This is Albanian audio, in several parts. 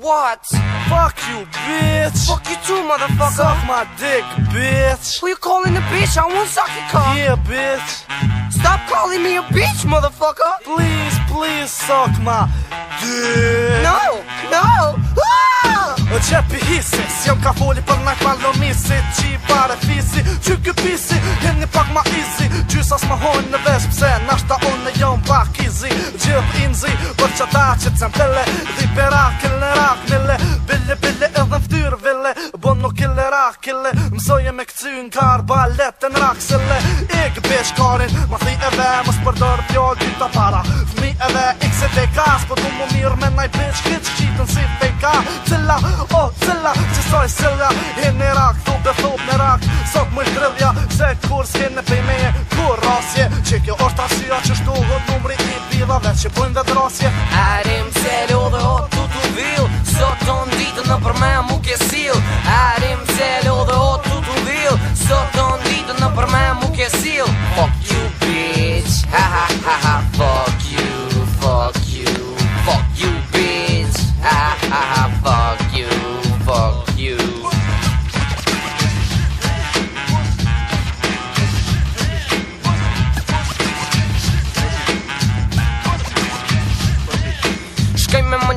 what? Fuck you, bitch Fuck you too, motherfucker Suck my dick, bitch Who you calling a bitch? I won't suck your cock Yeah, bitch Stop calling me a bitch, motherfucker Please, please suck my dick No, no ah! Qep i hisi Si jam ka foli për nga kvalo misi Qi i pare fisi Qy kë pisi Hini pak ma izi Gjysa s'ma hojnë në vesh Pse nashta unë jam pak izi Gjith inzi Për qëta që të tele Dhi kille Mësoj e me këcy në kar balet të në raksille Ik bësh karin, më thi e ve Mës përdër pjoll dy të para Fmi e ve, ik se te ka Së po du më mirë me naj bësh Këtë që qitë në si te ka Cilla, o oh, cilla, qësoj soj silla në rak, thup dhe thup në rak Sot më shkrydja, se kur s'ke në pejme Kur rasje, që kjo është asia Që shtu hëtë numri i pida Vesh që pojnë dhe drasje Ari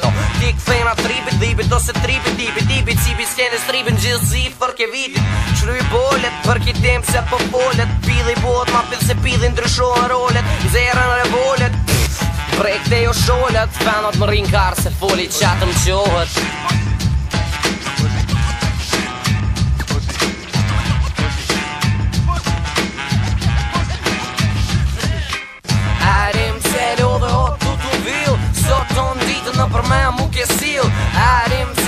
Kiko Kik fema tripit dhipit ose tripit dhipit dhipit Si s'kene stripin gjithë zi për ke vitit Shry bolet për ki tem se për po bolet Pidhi bot ma pëll se pidhi ndrysho rolet Zera revolet Prek dhe jo sholet Fanot më rinkar se foli qatë më qohet Shri bolet conheci-o.